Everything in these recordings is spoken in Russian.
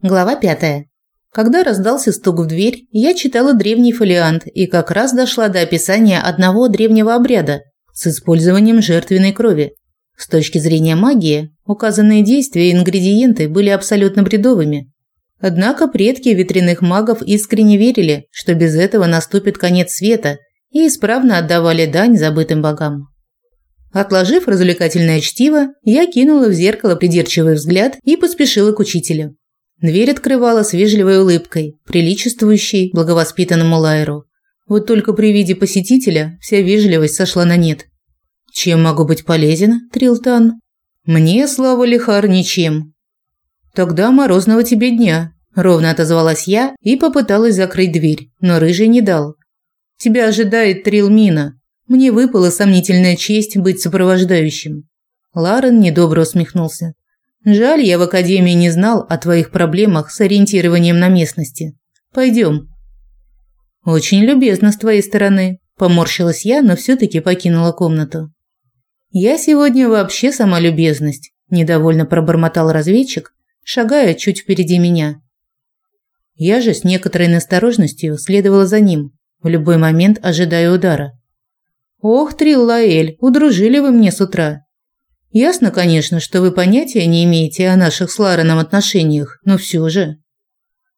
Глава пятая. Когда раздался стук в дверь, я читала древний фолиант и как раз дошла до описания одного древнего обряда с использованием жертвенной крови. С точки зрения магии, указанные действия и ингредиенты были абсолютно бредовыми. Однако предки ветряных магов искренне верили, что без этого наступит конец света, и исправно отдавали дань забытым богам. Отложив развлекательное чтиво, я кинула в зеркало придирчивый взгляд и поспешила к учителю. Дверь открывала с вежливой улыбкой, приличествующей благовоспитанному Лайру. Вот только при виде посетителя вся вежливость сошла на нет. «Чем могу быть полезен, Трилтан?» «Мне, слава Лихар, ничем». «Тогда морозного тебе дня», – ровно отозвалась я и попыталась закрыть дверь, но рыжий не дал. «Тебя ожидает Трилмина. Мне выпала сомнительная честь быть сопровождающим». Ларен недобро усмехнулся. Жаль, я в академии не знал о твоих проблемах с ориентированием на местности. Пойдем. Очень любезно с твоей стороны, поморщилась я, но все таки покинула комнату. Я сегодня вообще сама любезность, недовольно пробормотал разведчик, шагая чуть впереди меня. Я же с некоторой настороженностью следовала за ним, в любой момент ожидая удара. Ох, Триллаэль, удружили вы мне с утра. Ясно, конечно, что вы понятия не имеете о наших с Лареном отношениях, но все же.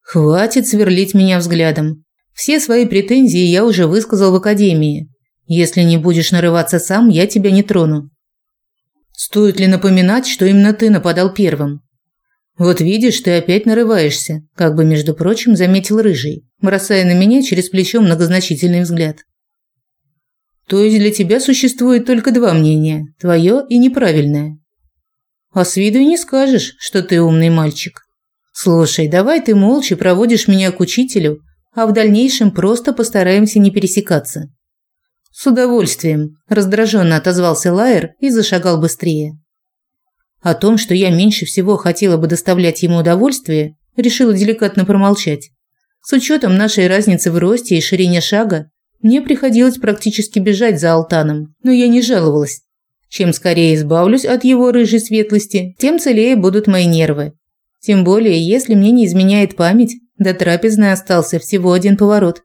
Хватит сверлить меня взглядом. Все свои претензии я уже высказал в академии. Если не будешь нарываться сам, я тебя не трону. Стоит ли напоминать, что именно ты нападал первым? Вот видишь, ты опять нарываешься, как бы между прочим заметил рыжий, бросая на меня через плечо многозначительный взгляд. То есть для тебя существует только два мнения – твое и неправильное. А с виду не скажешь, что ты умный мальчик. Слушай, давай ты молча проводишь меня к учителю, а в дальнейшем просто постараемся не пересекаться. С удовольствием, раздраженно отозвался Лайер и зашагал быстрее. О том, что я меньше всего хотела бы доставлять ему удовольствие, решила деликатно промолчать. С учетом нашей разницы в росте и ширине шага, мне приходилось практически бежать за Алтаном, но я не жаловалась. Чем скорее избавлюсь от его рыжей светлости, тем целее будут мои нервы. Тем более, если мне не изменяет память, до трапезной остался всего один поворот.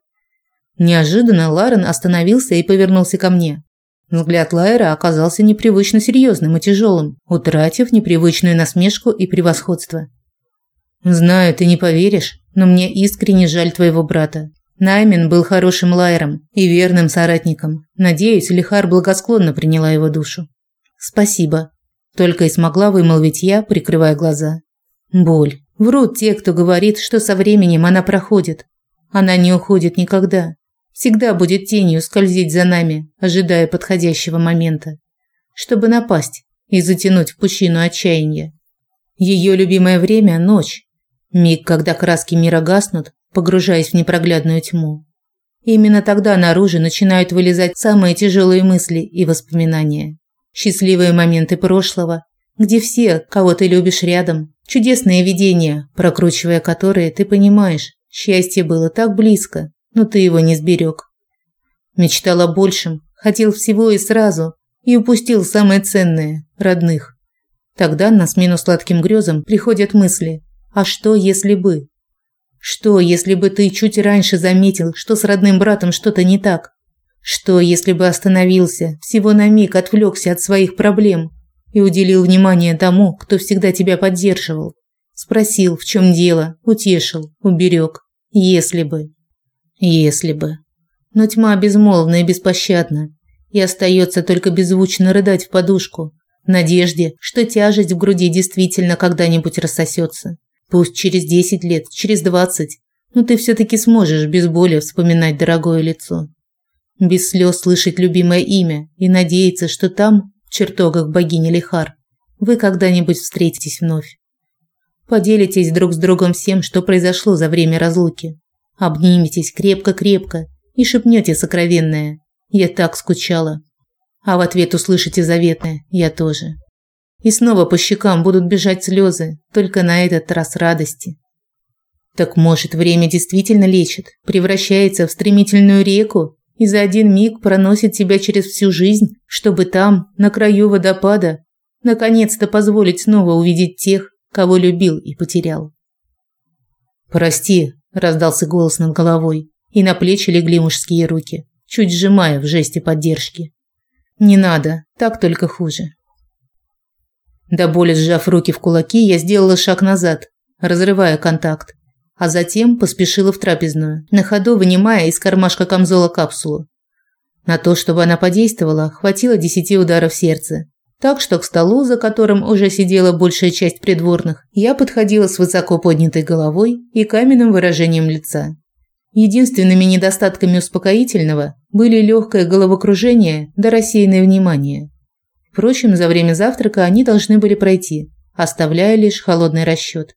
Неожиданно Ларен остановился и повернулся ко мне. Взгляд Лайера оказался непривычно серьезным и тяжелым, утратив непривычную насмешку и превосходство. «Знаю, ты не поверишь, но мне искренне жаль твоего брата. Наймин был хорошим лайером и верным соратником. Надеюсь, Лихар благосклонно приняла его душу. Спасибо, только и смогла вымолвить я, прикрывая глаза. Боль. Врут те, кто говорит, что со временем она проходит. Она не уходит никогда. Всегда будет тенью скользить за нами, ожидая подходящего момента, чтобы напасть и затянуть в пучину отчаяния. Ее любимое время ночь. Миг, когда краски мира гаснут, погружаясь в непроглядную тьму. И именно тогда наружу начинают вылезать самые тяжелые мысли и воспоминания. Счастливые моменты прошлого, где все, кого ты любишь рядом, чудесные видения, прокручивая которые, ты понимаешь, счастье было так близко, но ты его не сберег. Мечтал о большем, хотел всего и сразу, и упустил самое ценное – родных. Тогда на смену сладким грезам приходят мысли «А что, если бы?». Что, если бы ты чуть раньше заметил, что с родным братом что-то не так? Что, если бы остановился, всего на миг отвлекся от своих проблем и уделил внимание тому, кто всегда тебя поддерживал? Спросил, в чем дело, утешил, уберег. Если бы. Если бы. Но тьма безмолвна и беспощадна, и остается только беззвучно рыдать в подушку, в надежде, что тяжесть в груди действительно когда-нибудь рассосется. Пусть через 10 лет, через 20, но ты все-таки сможешь без боли вспоминать дорогое лицо. Без слез слышать любимое имя и надеяться, что там, в чертогах богини Лихар, вы когда-нибудь встретитесь вновь. Поделитесь друг с другом всем, что произошло за время разлуки. Обниметесь крепко-крепко и шепнете сокровенное «Я так скучала». А в ответ услышите заветное «Я тоже». И снова по щекам будут бежать слезы, только на этот раз радости. Так может, время действительно лечит, превращается в стремительную реку и за один миг проносит тебя через всю жизнь, чтобы там, на краю водопада, наконец-то позволить снова увидеть тех, кого любил и потерял. «Прости», – раздался голос над головой, и на плечи легли мужские руки, чуть сжимая в жесте поддержки. «Не надо, так только хуже». До боли сжав руки в кулаки, я сделала шаг назад, разрывая контакт, а затем поспешила в трапезную, на ходу вынимая из кармашка камзола капсулу. На то, чтобы она подействовала, хватило десяти ударов сердца. Так что к столу, за которым уже сидела большая часть придворных, я подходила с высоко поднятой головой и каменным выражением лица. Единственными недостатками успокоительного были легкое головокружение да рассеянное внимание. Впрочем, за время завтрака они должны были пройти, оставляя лишь холодный расчет.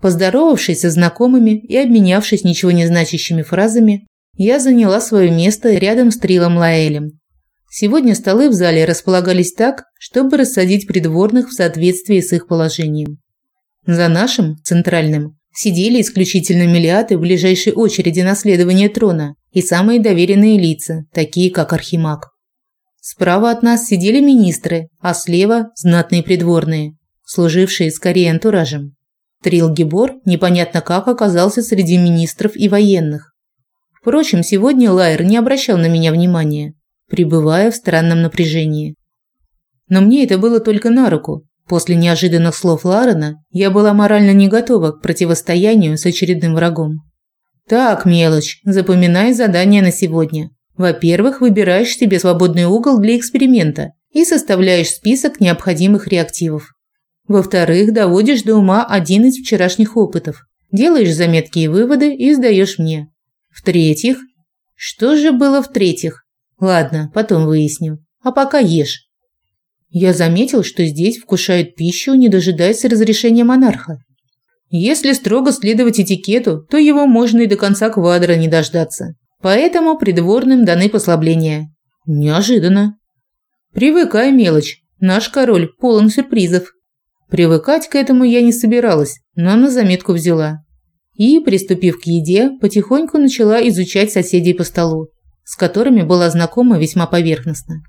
Поздоровавшись со знакомыми и обменявшись ничего не значащими фразами, я заняла свое место рядом с Трилом Лаэлем. Сегодня столы в зале располагались так, чтобы рассадить придворных в соответствии с их положением. За нашим, центральным, сидели исключительно милиаты в ближайшей очереди наследования трона и самые доверенные лица, такие как Архимаг. Справа от нас сидели министры, а слева – знатные придворные, служившие скорее антуражем. Трил Гибор непонятно как оказался среди министров и военных. Впрочем, сегодня Лайер не обращал на меня внимания, пребывая в странном напряжении. Но мне это было только на руку. После неожиданных слов Ларена я была морально не готова к противостоянию с очередным врагом. Так, мелочь, запоминай задание на сегодня. Во-первых, выбираешь себе свободный угол для эксперимента и составляешь список необходимых реактивов. Во-вторых, доводишь до ума один из вчерашних опытов. Делаешь заметки и выводы и сдаешь мне. В-третьих, что же было в-третьих? Ладно, потом выясню. А пока ешь. Я заметил, что здесь вкушают пищу, не дожидаясь разрешения монарха. Если строго следовать этикету, то его можно и до конца квадра не дождаться. Поэтому придворным даны послабления. Неожиданно. Привыкай, мелочь. Наш король полон сюрпризов. Привыкать к этому я не собиралась, но на заметку взяла и, приступив к еде, потихоньку начала изучать соседей по столу, с которыми была знакома весьма поверхностно.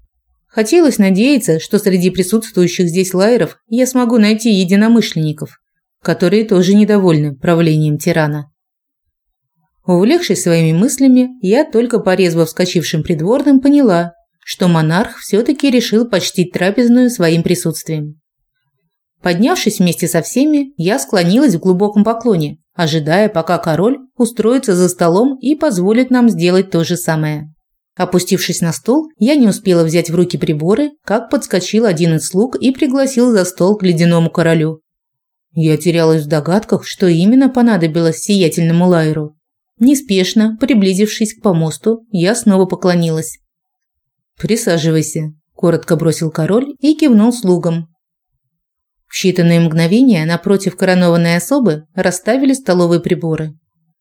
Хотелось надеяться, что среди присутствующих здесь лайеров я смогу найти единомышленников, которые тоже недовольны правлением тирана. Увлекшись своими мыслями, я только по резво вскочившим придворным поняла, что монарх все-таки решил почтить трапезную своим присутствием. Поднявшись вместе со всеми, я склонилась в глубоком поклоне, ожидая, пока король устроится за столом и позволит нам сделать то же самое. Опустившись на стул, я не успела взять в руки приборы, как подскочил один из слуг и пригласил за стол к ледяному королю. Я терялась в догадках, что именно понадобилось сиятельному Лайру. Неспешно, приблизившись к помосту, я снова поклонилась. «Присаживайся», – коротко бросил король и кивнул слугам, в считанные мгновения напротив коронованной особы расставили столовые приборы.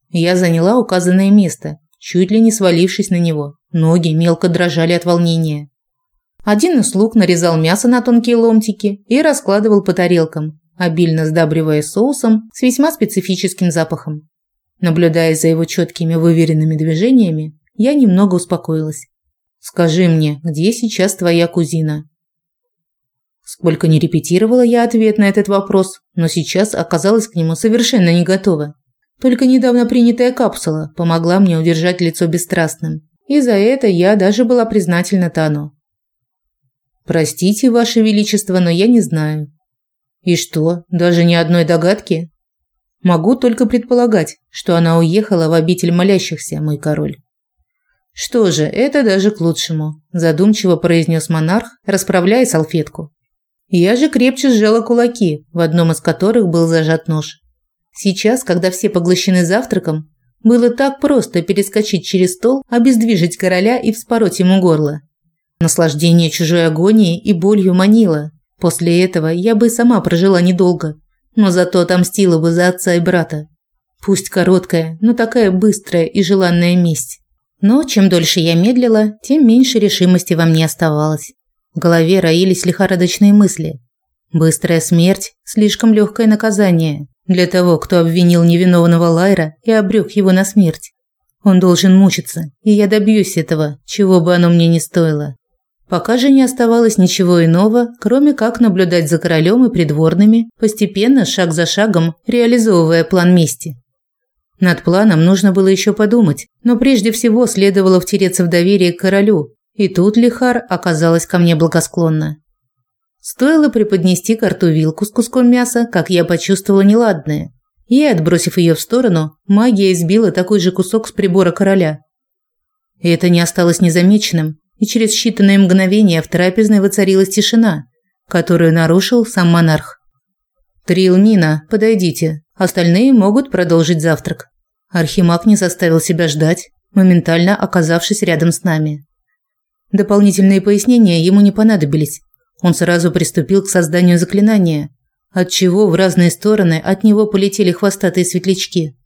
Я заняла указанное место, чуть ли не свалившись на него. Ноги мелко дрожали от волнения. Один из слуг нарезал мясо на тонкие ломтики и раскладывал по тарелкам, обильно сдабривая соусом с весьма специфическим запахом. Наблюдая за его четкими выверенными движениями, я немного успокоилась. «Скажи мне, где сейчас твоя кузина?» Сколько не репетировала я ответ на этот вопрос, но сейчас оказалась к нему совершенно не готова. Только недавно принятая капсула помогла мне удержать лицо бесстрастным. И за это я даже была признательна Тану. «Простите, Ваше Величество, но я не знаю». «И что, даже ни одной догадки?» «Могу только предполагать, что она уехала в обитель молящихся, мой король». «Что же, это даже к лучшему», – задумчиво произнес монарх, расправляя салфетку. Я же крепче сжала кулаки, в одном из которых был зажат нож. Сейчас, когда все поглощены завтраком, было так просто перескочить через стол, обездвижить короля и вспороть ему горло. Наслаждение чужой агонией и болью манило. После этого я бы сама прожила недолго, но зато отомстила бы за отца и брата. Пусть короткая, но такая быстрая и желанная месть. Но чем дольше я медлила, тем меньше решимости во мне оставалось. В голове роились лихорадочные мысли. Быстрая смерть – слишком легкое наказание для того, кто обвинил невиновного Лайра и обрек его на смерть. Он должен мучиться, и я добьюсь этого, чего бы оно мне ни стоило. Пока же не оставалось ничего иного, кроме как наблюдать за королем и придворными, постепенно, шаг за шагом, реализовывая план мести. Над планом нужно было еще подумать, но прежде всего следовало втереться в доверие к королю, и тут Лихар оказалась ко мне благосклонна. Стоило преподнести карту вилку с куском мяса, как я почувствовала неладное. И, отбросив ее в сторону, магия избила такой же кусок с прибора короля. И это не осталось незамеченным, и через считанные мгновения в трапезной воцарилась тишина, которую нарушил сам монарх. «Трилмина, подойдите, остальные могут продолжить завтрак». Архимаг не заставил себя ждать, моментально оказавшись рядом с нами. Дополнительные пояснения ему не понадобились. Он сразу приступил к созданию заклинания, отчего в разные стороны от него полетели хвостатые светлячки.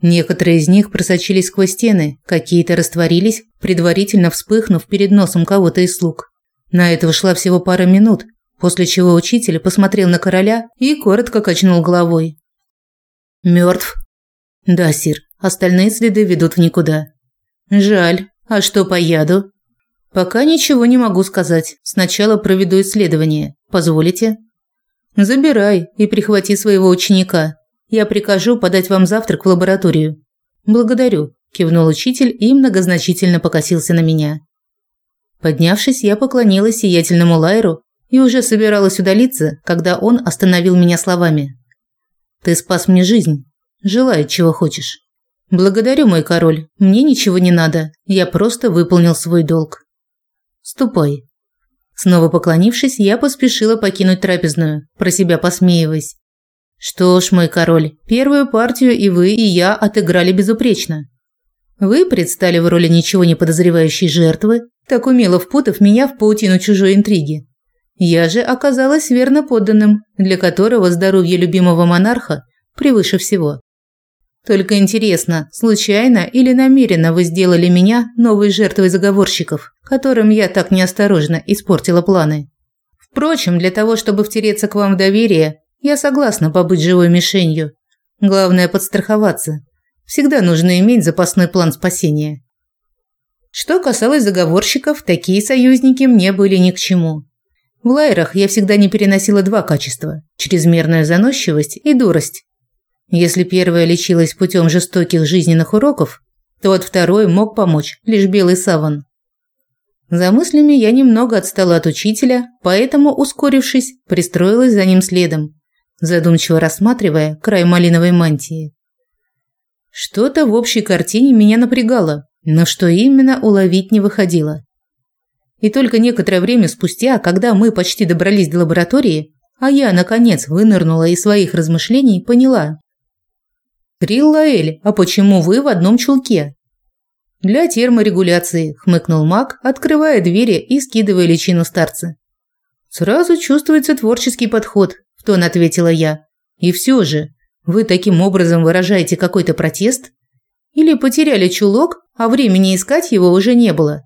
Некоторые из них просочились сквозь стены, какие-то растворились, предварительно вспыхнув перед носом кого-то из слуг. На это ушла всего пара минут, после чего учитель посмотрел на короля и коротко качнул головой. Мертв. Да, сир. Остальные следы ведут в никуда. Жаль. А что по яду? Пока ничего не могу сказать. Сначала проведу исследование. Позволите? Забирай и прихвати своего ученика. Я прикажу подать вам завтрак в лабораторию. Благодарю, кивнул учитель и многозначительно покосился на меня. Поднявшись, я поклонилась сиятельному Лайру и уже собиралась удалиться, когда он остановил меня словами: "Ты спас мне жизнь. Желай, чего хочешь". Благодарю, мой король. Мне ничего не надо. Я просто выполнил свой долг. Ступай. Снова поклонившись, я поспешила покинуть трапезную, про себя посмеиваясь. Что ж, мой король, первую партию и вы, и я отыграли безупречно. Вы предстали в роли ничего не подозревающей жертвы, так умело впутав меня в паутину чужой интриги. Я же оказалась верно подданным, для которого здоровье любимого монарха превыше всего. Только интересно, случайно или намеренно вы сделали меня новой жертвой заговорщиков, которым я так неосторожно испортила планы? Впрочем, для того, чтобы втереться к вам в доверие, я согласна побыть живой мишенью. Главное подстраховаться. Всегда нужно иметь запасной план спасения. Что касалось заговорщиков, такие союзники мне были ни к чему. В лайрах я всегда не переносила два качества – чрезмерную заносчивость и дурость. Если первая лечилась путем жестоких жизненных уроков, то от второй мог помочь лишь белый саван. За мыслями я немного отстала от учителя, поэтому, ускорившись, пристроилась за ним следом, задумчиво рассматривая край малиновой мантии. Что-то в общей картине меня напрягало, но что именно уловить не выходило. И только некоторое время спустя, когда мы почти добрались до лаборатории, а я, наконец, вынырнула из своих размышлений, поняла, «Триллаэль, а почему вы в одном чулке?» «Для терморегуляции», – хмыкнул маг, открывая двери и скидывая личину старца. «Сразу чувствуется творческий подход», – в тон ответила я. «И все же, вы таким образом выражаете какой-то протест? Или потеряли чулок, а времени искать его уже не было?»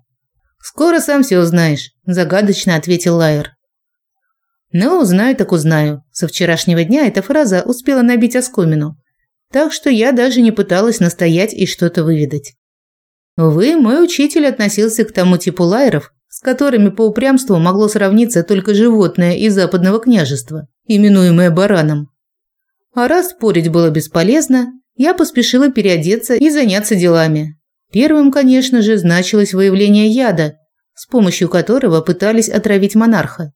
«Скоро сам все узнаешь», – загадочно ответил Лайер. «Ну, узнаю так узнаю». Со вчерашнего дня эта фраза успела набить оскомину так что я даже не пыталась настоять и что-то выведать. Увы, мой учитель относился к тому типу лайеров, с которыми по упрямству могло сравниться только животное из западного княжества, именуемое бараном. А раз спорить было бесполезно, я поспешила переодеться и заняться делами. Первым, конечно же, значилось выявление яда, с помощью которого пытались отравить монарха.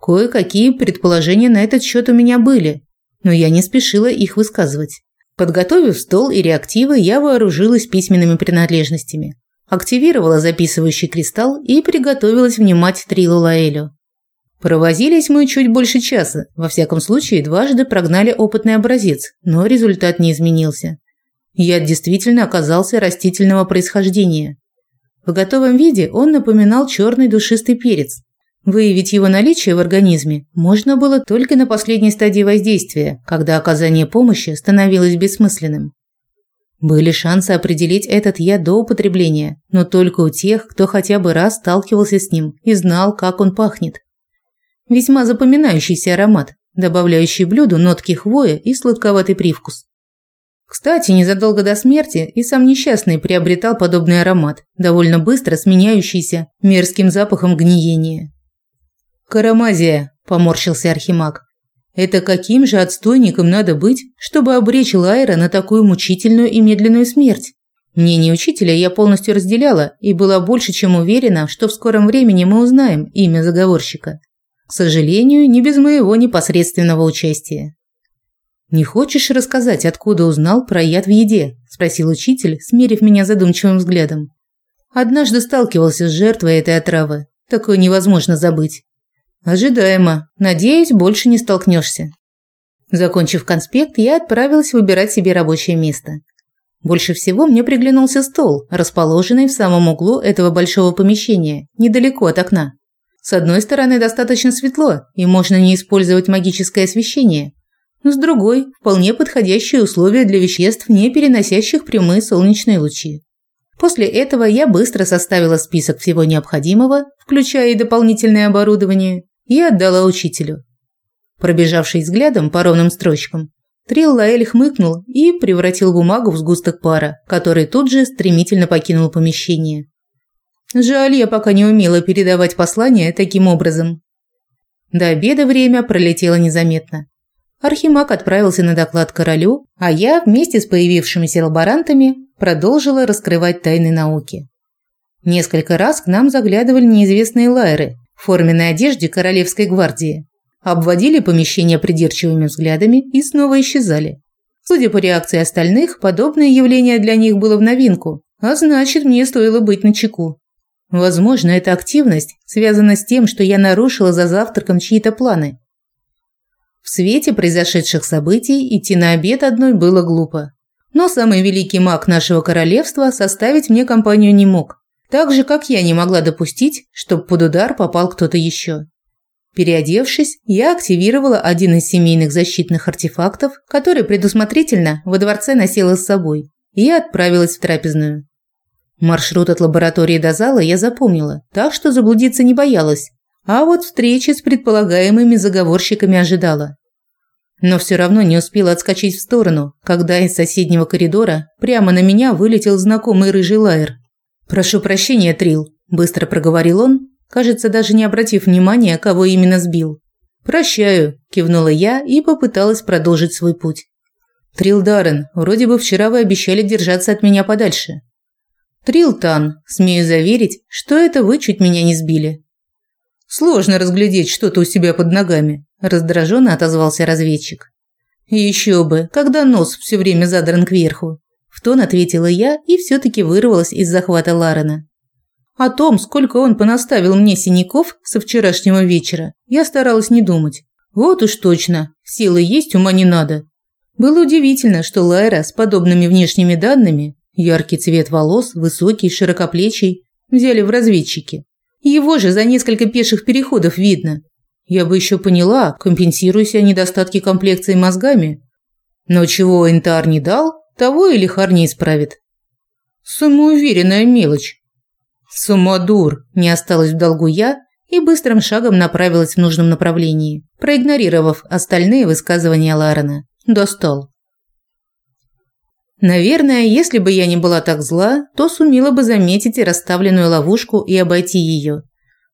Кое-какие предположения на этот счет у меня были, но я не спешила их высказывать. Подготовив стол и реактивы, я вооружилась письменными принадлежностями, активировала записывающий кристалл и приготовилась внимать Трилу Лаэлю. Провозились мы чуть больше часа, во всяком случае дважды прогнали опытный образец, но результат не изменился. Яд действительно оказался растительного происхождения. В готовом виде он напоминал черный душистый перец, Выявить его наличие в организме можно было только на последней стадии воздействия, когда оказание помощи становилось бессмысленным. Были шансы определить этот яд до употребления, но только у тех, кто хотя бы раз сталкивался с ним и знал, как он пахнет. Весьма запоминающийся аромат, добавляющий блюду нотки хвоя и сладковатый привкус. Кстати, незадолго до смерти и сам несчастный приобретал подобный аромат, довольно быстро сменяющийся мерзким запахом гниения. «Карамазия», – поморщился Архимаг. «Это каким же отстойником надо быть, чтобы обречь Лайра на такую мучительную и медленную смерть?» Мнение учителя я полностью разделяла и была больше чем уверена, что в скором времени мы узнаем имя заговорщика. К сожалению, не без моего непосредственного участия. «Не хочешь рассказать, откуда узнал про яд в еде?» – спросил учитель, смерив меня задумчивым взглядом. «Однажды сталкивался с жертвой этой отравы. Такое невозможно забыть». «Ожидаемо. Надеюсь, больше не столкнешься». Закончив конспект, я отправилась выбирать себе рабочее место. Больше всего мне приглянулся стол, расположенный в самом углу этого большого помещения, недалеко от окна. С одной стороны достаточно светло, и можно не использовать магическое освещение, с другой – вполне подходящие условия для веществ, не переносящих прямые солнечные лучи. После этого я быстро составила список всего необходимого, включая и дополнительное оборудование, и отдала учителю. Пробежавший взглядом по ровным строчкам, Трил Лаэль хмыкнул и превратил бумагу в сгусток пара, который тут же стремительно покинул помещение. Жаль, я пока не умела передавать послания таким образом. До обеда время пролетело незаметно. Архимаг отправился на доклад королю, а я вместе с появившимися лаборантами продолжила раскрывать тайны науки. Несколько раз к нам заглядывали неизвестные лайеры в форменной одежде королевской гвардии, обводили помещение придирчивыми взглядами и снова исчезали. Судя по реакции остальных, подобное явление для них было в новинку, а значит, мне стоило быть начеку. Возможно, эта активность связана с тем, что я нарушила за завтраком чьи-то планы. В свете произошедших событий идти на обед одной было глупо. Но самый великий маг нашего королевства составить мне компанию не мог. Так же, как я не могла допустить, чтобы под удар попал кто-то еще. Переодевшись, я активировала один из семейных защитных артефактов, который предусмотрительно во дворце носила с собой, и отправилась в трапезную. Маршрут от лаборатории до зала я запомнила, так что заблудиться не боялась, а вот встречи с предполагаемыми заговорщиками ожидала. Но все равно не успела отскочить в сторону, когда из соседнего коридора прямо на меня вылетел знакомый рыжий лайер. «Прошу прощения, Трил», – быстро проговорил он, кажется, даже не обратив внимания, кого именно сбил. «Прощаю», – кивнула я и попыталась продолжить свой путь. «Трил Даррен, вроде бы вчера вы обещали держаться от меня подальше». «Трил Тан, смею заверить, что это вы чуть меня не сбили». Сложно разглядеть что-то у себя под ногами, раздраженно отозвался разведчик. Еще бы, когда нос все время задран кверху. В тон ответила я и все таки вырвалась из захвата Ларена. О том, сколько он понаставил мне синяков со вчерашнего вечера, я старалась не думать. Вот уж точно, силы есть, ума не надо. Было удивительно, что Лайра с подобными внешними данными, яркий цвет волос, высокий, широкоплечий, взяли в разведчики. Его же за несколько пеших переходов видно. Я бы еще поняла, компенсируя недостатки комплекции мозгами. Но чего Энтар не дал, того и Лихар не исправит. Самоуверенная мелочь. Самодур, не осталось в долгу я и быстрым шагом направилась в нужном направлении, проигнорировав остальные высказывания Ларена. Достал. Наверное, если бы я не была так зла, то сумела бы заметить и расставленную ловушку и обойти ее.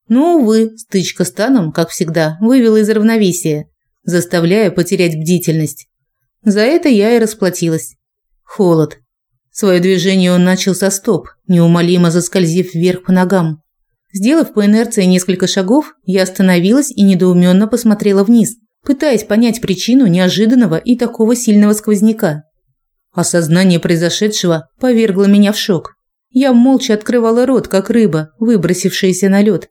Но, увы, стычка с Таном, как всегда, вывела из равновесия, заставляя потерять бдительность. За это я и расплатилась. Холод. Свое движение он начал со стоп, неумолимо заскользив вверх по ногам. Сделав по инерции несколько шагов, я остановилась и недоуменно посмотрела вниз, пытаясь понять причину неожиданного и такого сильного сквозняка. Осознание произошедшего повергло меня в шок. Я молча открывала рот, как рыба, выбросившаяся на лед.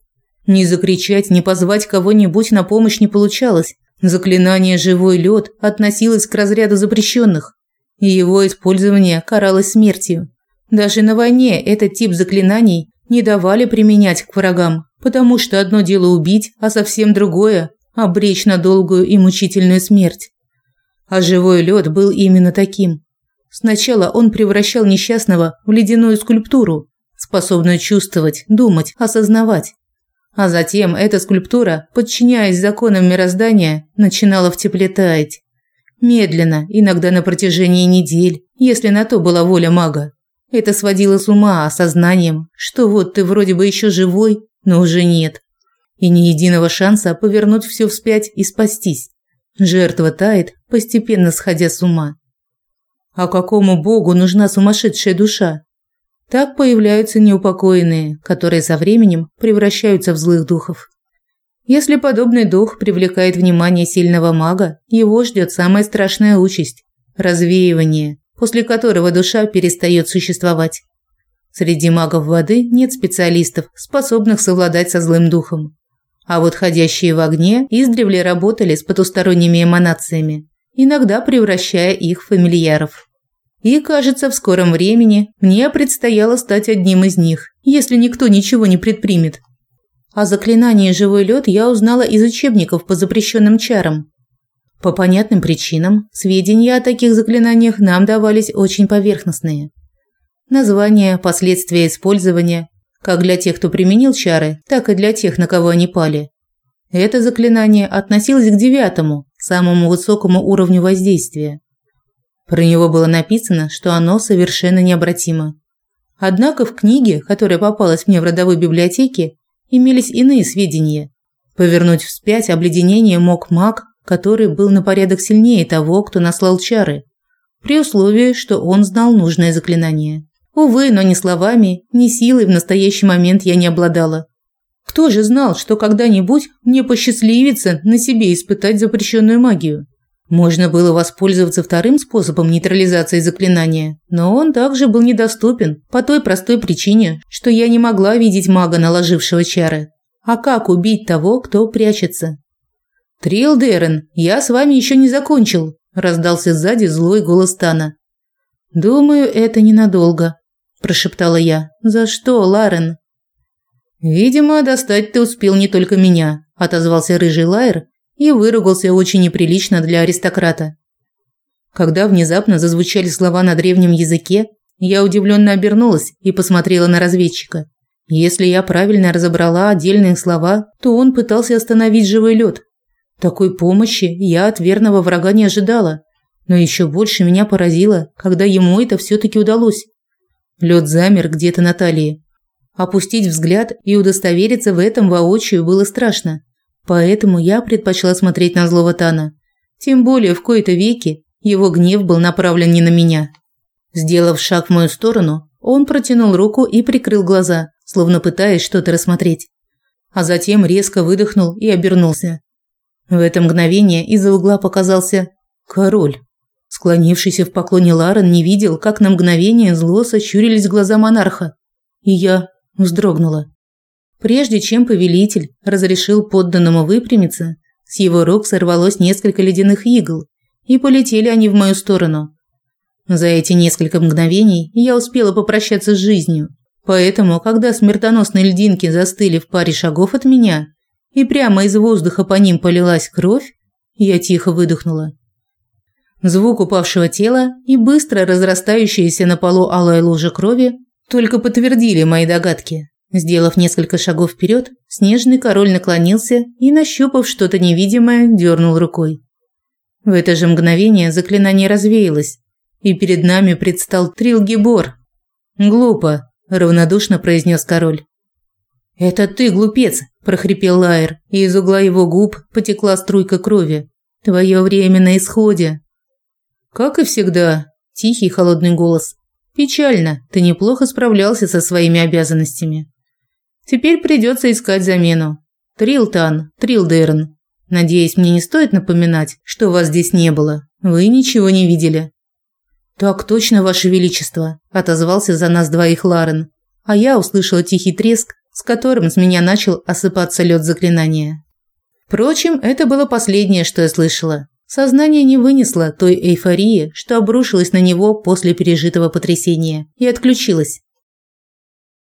Ни закричать, ни позвать кого-нибудь на помощь не получалось. Заклинание «Живой лед» относилось к разряду запрещенных, и его использование каралось смертью. Даже на войне этот тип заклинаний не давали применять к врагам, потому что одно дело убить, а совсем другое – обречь на долгую и мучительную смерть. А живой лед был именно таким. Сначала он превращал несчастного в ледяную скульптуру, способную чувствовать, думать, осознавать. А затем эта скульптура, подчиняясь законам мироздания, начинала в тепле таять. Медленно, иногда на протяжении недель, если на то была воля мага. Это сводило с ума осознанием, что вот ты вроде бы еще живой, но уже нет. И ни единого шанса повернуть все вспять и спастись. Жертва тает, постепенно сходя с ума. А какому богу нужна сумасшедшая душа? Так появляются неупокоенные, которые со временем превращаются в злых духов. Если подобный дух привлекает внимание сильного мага, его ждет самая страшная участь – развеивание, после которого душа перестает существовать. Среди магов воды нет специалистов, способных совладать со злым духом. А вот ходящие в огне издревле работали с потусторонними эманациями, иногда превращая их в фамильяров. И, кажется, в скором времени мне предстояло стать одним из них, если никто ничего не предпримет. О заклинании «Живой лед» я узнала из учебников по запрещенным чарам. По понятным причинам, сведения о таких заклинаниях нам давались очень поверхностные. Названия, последствия использования, как для тех, кто применил чары, так и для тех, на кого они пали. Это заклинание относилось к девятому, самому высокому уровню воздействия. Про него было написано, что оно совершенно необратимо. Однако в книге, которая попалась мне в родовой библиотеке, имелись иные сведения. Повернуть вспять обледенение мог маг, который был на порядок сильнее того, кто наслал чары, при условии, что он знал нужное заклинание. Увы, но ни словами, ни силой в настоящий момент я не обладала. Кто же знал, что когда-нибудь мне посчастливится на себе испытать запрещенную магию? Можно было воспользоваться вторым способом нейтрализации заклинания, но он также был недоступен по той простой причине, что я не могла видеть мага, наложившего чары. А как убить того, кто прячется? «Трил Дерен, я с вами еще не закончил», – раздался сзади злой голос Тана. «Думаю, это ненадолго», – прошептала я. «За что, Ларен?» «Видимо, достать ты успел не только меня», – отозвался рыжий Лайер и выругался очень неприлично для аристократа. Когда внезапно зазвучали слова на древнем языке, я удивленно обернулась и посмотрела на разведчика. Если я правильно разобрала отдельные слова, то он пытался остановить живой лед. Такой помощи я от верного врага не ожидала, но еще больше меня поразило, когда ему это все-таки удалось. Лед замер где-то на талии. Опустить взгляд и удостовериться в этом воочию было страшно. Поэтому я предпочла смотреть на злого Тана. Тем более в кои-то веки его гнев был направлен не на меня. Сделав шаг в мою сторону, он протянул руку и прикрыл глаза, словно пытаясь что-то рассмотреть. А затем резко выдохнул и обернулся. В это мгновение из-за угла показался король. Склонившийся в поклоне Ларен не видел, как на мгновение зло сощурились глаза монарха. И я вздрогнула. Прежде чем повелитель разрешил подданному выпрямиться, с его рук сорвалось несколько ледяных игл, и полетели они в мою сторону. За эти несколько мгновений я успела попрощаться с жизнью, поэтому, когда смертоносные льдинки застыли в паре шагов от меня, и прямо из воздуха по ним полилась кровь, я тихо выдохнула. Звук упавшего тела и быстро разрастающаяся на полу алая лужа крови только подтвердили мои догадки. Сделав несколько шагов вперед, снежный король наклонился и, нащупав что-то невидимое, дернул рукой. В это же мгновение заклинание развеялось, и перед нами предстал Трилгибор. «Глупо», – равнодушно произнес король. «Это ты, глупец!» – прохрипел Лайер, и из угла его губ потекла струйка крови. «Твое время на исходе!» «Как и всегда», – тихий холодный голос. «Печально, ты неплохо справлялся со своими обязанностями». Теперь придется искать замену. Трилтан, Трилдерн. Надеюсь, мне не стоит напоминать, что вас здесь не было. Вы ничего не видели. Так точно, ваше величество, отозвался за нас двоих Ларен. А я услышала тихий треск, с которым с меня начал осыпаться лед заклинания. Впрочем, это было последнее, что я слышала. Сознание не вынесло той эйфории, что обрушилось на него после пережитого потрясения, и отключилось.